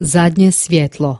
Zadnje svjetlo.